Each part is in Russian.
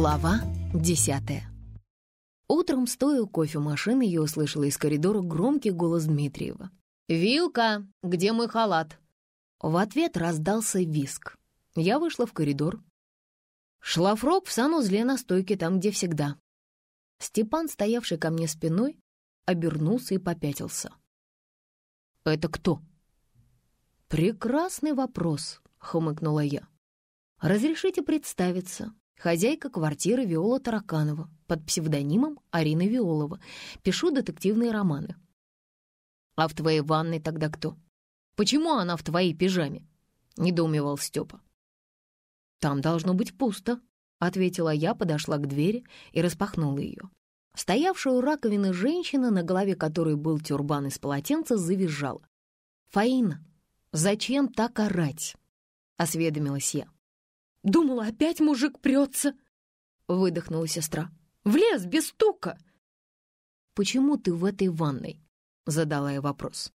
Глава десятая. Утром, стоя у кофемашины, я услышала из коридора громкий голос Дмитриева. «Вилка, где мой халат?» В ответ раздался виск. Я вышла в коридор. Шлафрок в санузле на стойке, там, где всегда. Степан, стоявший ко мне спиной, обернулся и попятился. «Это кто?» «Прекрасный вопрос», — хмыкнула я. «Разрешите представиться. Хозяйка квартиры Виола Тараканова под псевдонимом Арина Виолова. Пишу детективные романы». «А в твоей ванной тогда кто? Почему она в твоей пижаме?» — недоумевал Степа. «Там должно быть пусто», — ответила я, подошла к двери и распахнула ее. Стоявшая у раковины женщина, на голове которой был тюрбан из полотенца, завизжала. «Фаина, зачем так орать?» — осведомилась я. «Думала, опять мужик прется!» — выдохнула сестра. «В лес, без стука!» «Почему ты в этой ванной?» — задала я вопрос.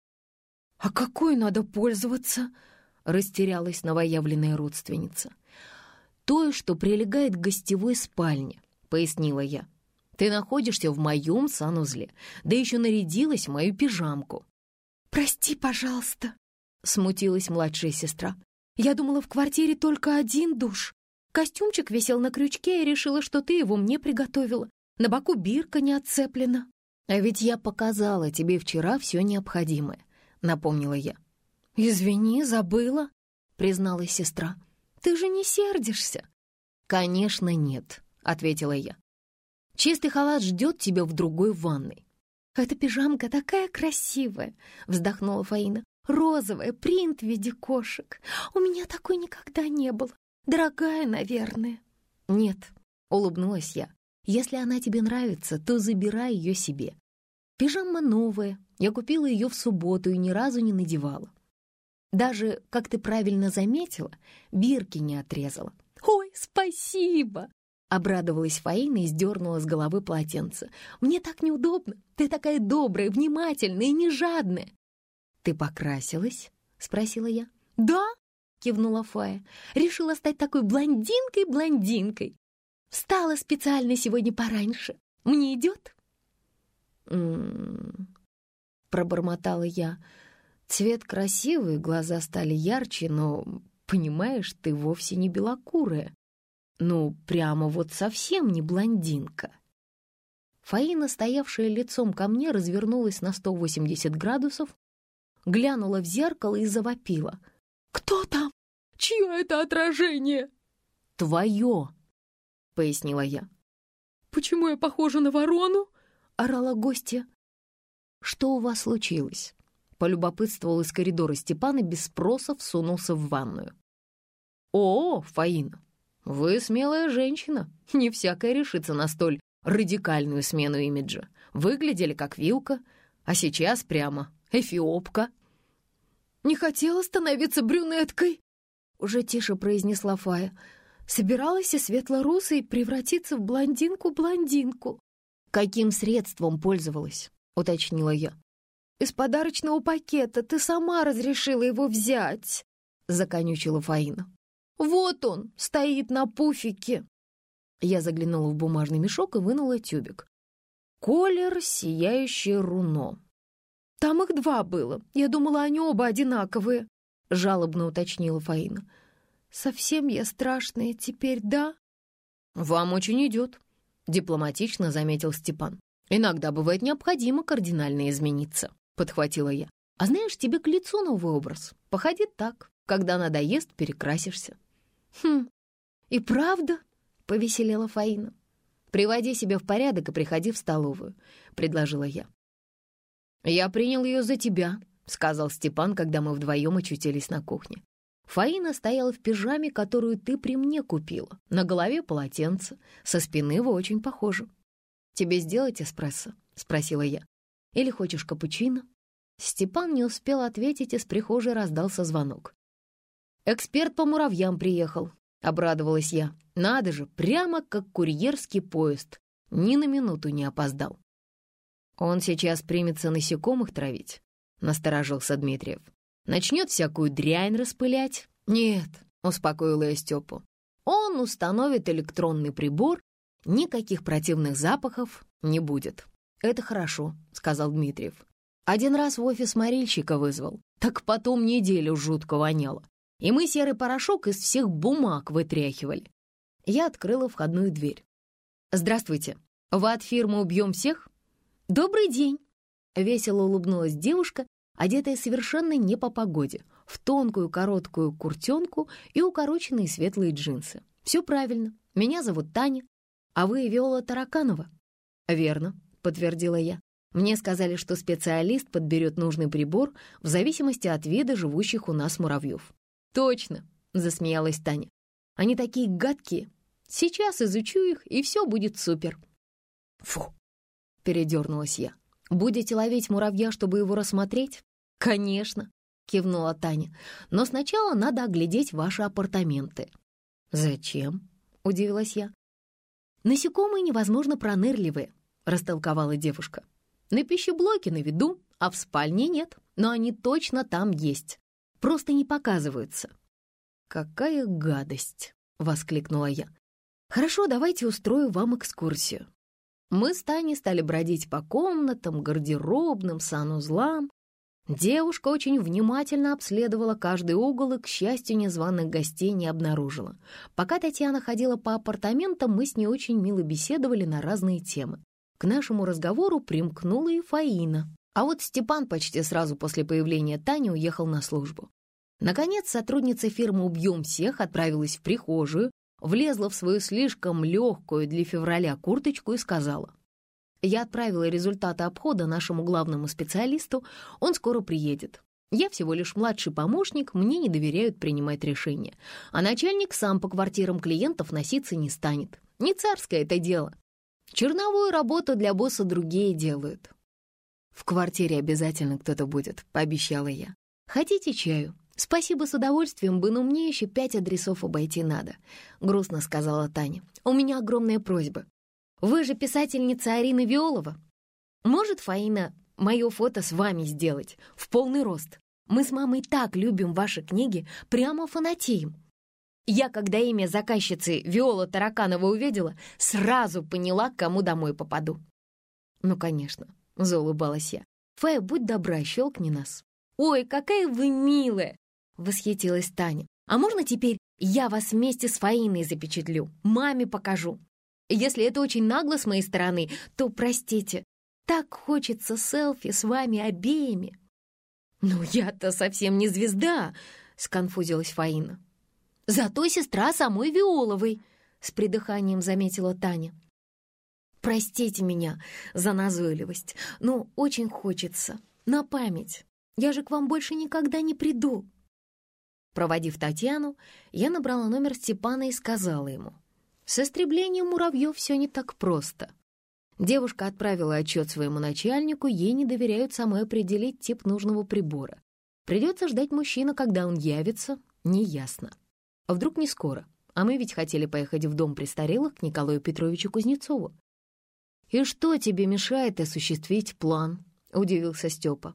«А какой надо пользоваться?» — растерялась новоявленная родственница. «Той, что прилегает к гостевой спальне», — пояснила я. «Ты находишься в моем санузле, да еще нарядилась в мою пижамку». «Прости, пожалуйста», — смутилась младшая сестра. Я думала, в квартире только один душ. Костюмчик висел на крючке и решила, что ты его мне приготовила. На боку бирка не отцеплена. А ведь я показала тебе вчера все необходимое, напомнила я. Извини, забыла, призналась сестра. Ты же не сердишься? Конечно, нет, ответила я. Чистый халат ждет тебя в другой ванной. «Эта пижамка такая красивая!» — вздохнула Фаина. Розовая, принт в виде кошек. У меня такой никогда не было. Дорогая, наверное». «Нет», — улыбнулась я. «Если она тебе нравится, то забирай ее себе. Пижама новая, я купила ее в субботу и ни разу не надевала. Даже, как ты правильно заметила, бирки не отрезала». «Ой, спасибо!» Обрадовалась Фаина и сдернула с головы полотенце. «Мне так неудобно. Ты такая добрая, внимательная и не жадная. «Ты покрасилась?» — спросила я. «Да», — кивнула Фая. «Решила стать такой блондинкой-блондинкой. Встала специально сегодня пораньше. Мне идет?» «М-м-м», пробормотала я. «Цвет красивый, глаза стали ярче, но, понимаешь, ты вовсе не белокурая. Ну, прямо вот совсем не блондинка». Фаина, стоявшая лицом ко мне, развернулась на 180 градусов глянула в зеркало и завопила. «Кто там? Чье это отражение?» «Твое», — пояснила я. «Почему я похожа на ворону?» — орала гостья. «Что у вас случилось?» — полюбопытствовал из коридора Степан и без спроса всунулся в ванную. «О, Фаина, вы смелая женщина. Не всякая решится на столь радикальную смену имиджа. Выглядели как вилка, а сейчас прямо эфиопка». «Не хотела становиться брюнеткой», — уже тише произнесла Фая. «Собиралась и светло-русой превратиться в блондинку-блондинку». «Каким средством пользовалась?» — уточнила я. «Из подарочного пакета ты сама разрешила его взять», — законючила Фаина. «Вот он, стоит на пуфике». Я заглянула в бумажный мешок и вынула тюбик. «Колер, сияющее руно», «Там их два было. Я думала, они оба одинаковые», — жалобно уточнила Фаина. «Совсем я страшная теперь, да?» «Вам очень идет», — дипломатично заметил Степан. «Иногда бывает необходимо кардинально измениться», — подхватила я. «А знаешь, тебе к лицу новый образ. Походи так. Когда надоест, перекрасишься». «Хм, и правда?» — повеселела Фаина. «Приводи себя в порядок и приходи в столовую», — предложила я. «Я принял ее за тебя», — сказал Степан, когда мы вдвоем очутились на кухне. Фаина стояла в пижаме, которую ты при мне купила. На голове полотенце, со спины вы очень похожи. «Тебе сделать эспрессо?» — спросила я. «Или хочешь капучино?» Степан не успел ответить, из прихожей раздался звонок. «Эксперт по муравьям приехал», — обрадовалась я. «Надо же, прямо как курьерский поезд. Ни на минуту не опоздал». «Он сейчас примется насекомых травить», — насторожился Дмитриев. «Начнет всякую дрянь распылять?» «Нет», — успокоила я Степу. «Он установит электронный прибор Никаких противных запахов не будет. «Это хорошо», — сказал Дмитриев. «Один раз в офис морильщика вызвал, так потом неделю жутко воняло. И мы серый порошок из всех бумаг вытряхивали». Я открыла входную дверь. «Здравствуйте. Вы от фирмы «Убьем всех»?» «Добрый день!» Весело улыбнулась девушка, одетая совершенно не по погоде, в тонкую короткую куртенку и укороченные светлые джинсы. «Все правильно. Меня зовут Таня. А вы Виола Тараканова?» «Верно», — подтвердила я. «Мне сказали, что специалист подберет нужный прибор в зависимости от вида живущих у нас муравьев». «Точно», — засмеялась Таня. «Они такие гадкие. Сейчас изучу их, и все будет супер». «Фу!» — передернулась я. «Будете ловить муравья, чтобы его рассмотреть?» «Конечно», — кивнула Таня. «Но сначала надо оглядеть ваши апартаменты». «Зачем?» — удивилась я. «Насекомые невозможно пронырливые», — растолковала девушка. «На пищеблоке на виду, а в спальне нет, но они точно там есть. Просто не показываются». «Какая гадость!» — воскликнула я. «Хорошо, давайте устрою вам экскурсию». Мы с Таней стали бродить по комнатам, гардеробным, санузлам. Девушка очень внимательно обследовала каждый угол и, к счастью, незваных гостей не обнаружила. Пока Татьяна ходила по апартаментам, мы с ней очень мило беседовали на разные темы. К нашему разговору примкнула и Фаина. А вот Степан почти сразу после появления Тани уехал на службу. Наконец, сотрудница фирмы «Убьем всех» отправилась в прихожую, влезла в свою слишком легкую для февраля курточку и сказала. «Я отправила результаты обхода нашему главному специалисту, он скоро приедет. Я всего лишь младший помощник, мне не доверяют принимать решения, а начальник сам по квартирам клиентов носиться не станет. Не царское это дело. Черновую работу для босса другие делают». «В квартире обязательно кто-то будет», — пообещала я. «Хотите чаю?» «Спасибо с удовольствием бы, но мне еще пять адресов обойти надо», — грустно сказала Таня. «У меня огромная просьба. Вы же писательница Арина Виолова. Может, Фаина, мое фото с вами сделать, в полный рост? Мы с мамой так любим ваши книги, прямо фанатеем. Я, когда имя заказчицы Виола Тараканова увидела, сразу поняла, к кому домой попаду». «Ну, конечно», — заулыбалась я. «Фая, будь добра, щелкни нас». «Ой, какая вы милая!» — восхитилась Таня. «А можно теперь я вас вместе с Фаиной запечатлю, маме покажу? Если это очень нагло с моей стороны, то простите. Так хочется селфи с вами обеими». «Ну, я-то совсем не звезда», — сконфузилась Фаина. «Зато сестра самой Виоловой», — с придыханием заметила Таня. «Простите меня за назойливость, но очень хочется. На память. Я же к вам больше никогда не приду». Проводив Татьяну, я набрала номер Степана и сказала ему. С истреблением муравьев все не так просто. Девушка отправила отчет своему начальнику, ей не доверяют самой определить тип нужного прибора. Придется ждать мужчину, когда он явится, неясно. А вдруг не скоро? А мы ведь хотели поехать в дом престарелых к Николаю Петровичу Кузнецову. «И что тебе мешает осуществить план?» — удивился Степа.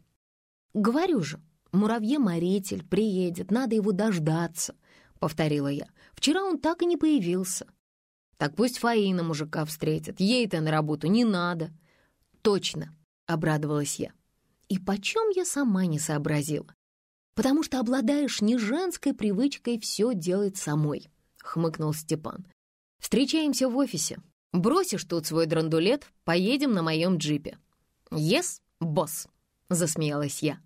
«Говорю же, «Муравье-моритель приедет, надо его дождаться», — повторила я. «Вчера он так и не появился». «Так пусть Фаина мужика встретит, ей-то на работу не надо». «Точно», — обрадовалась я. «И почем я сама не сообразила?» «Потому что обладаешь не женской привычкой все делать самой», — хмыкнул Степан. «Встречаемся в офисе. Бросишь тут свой драндулет, поедем на моем джипе». «Ес, босс», — засмеялась я.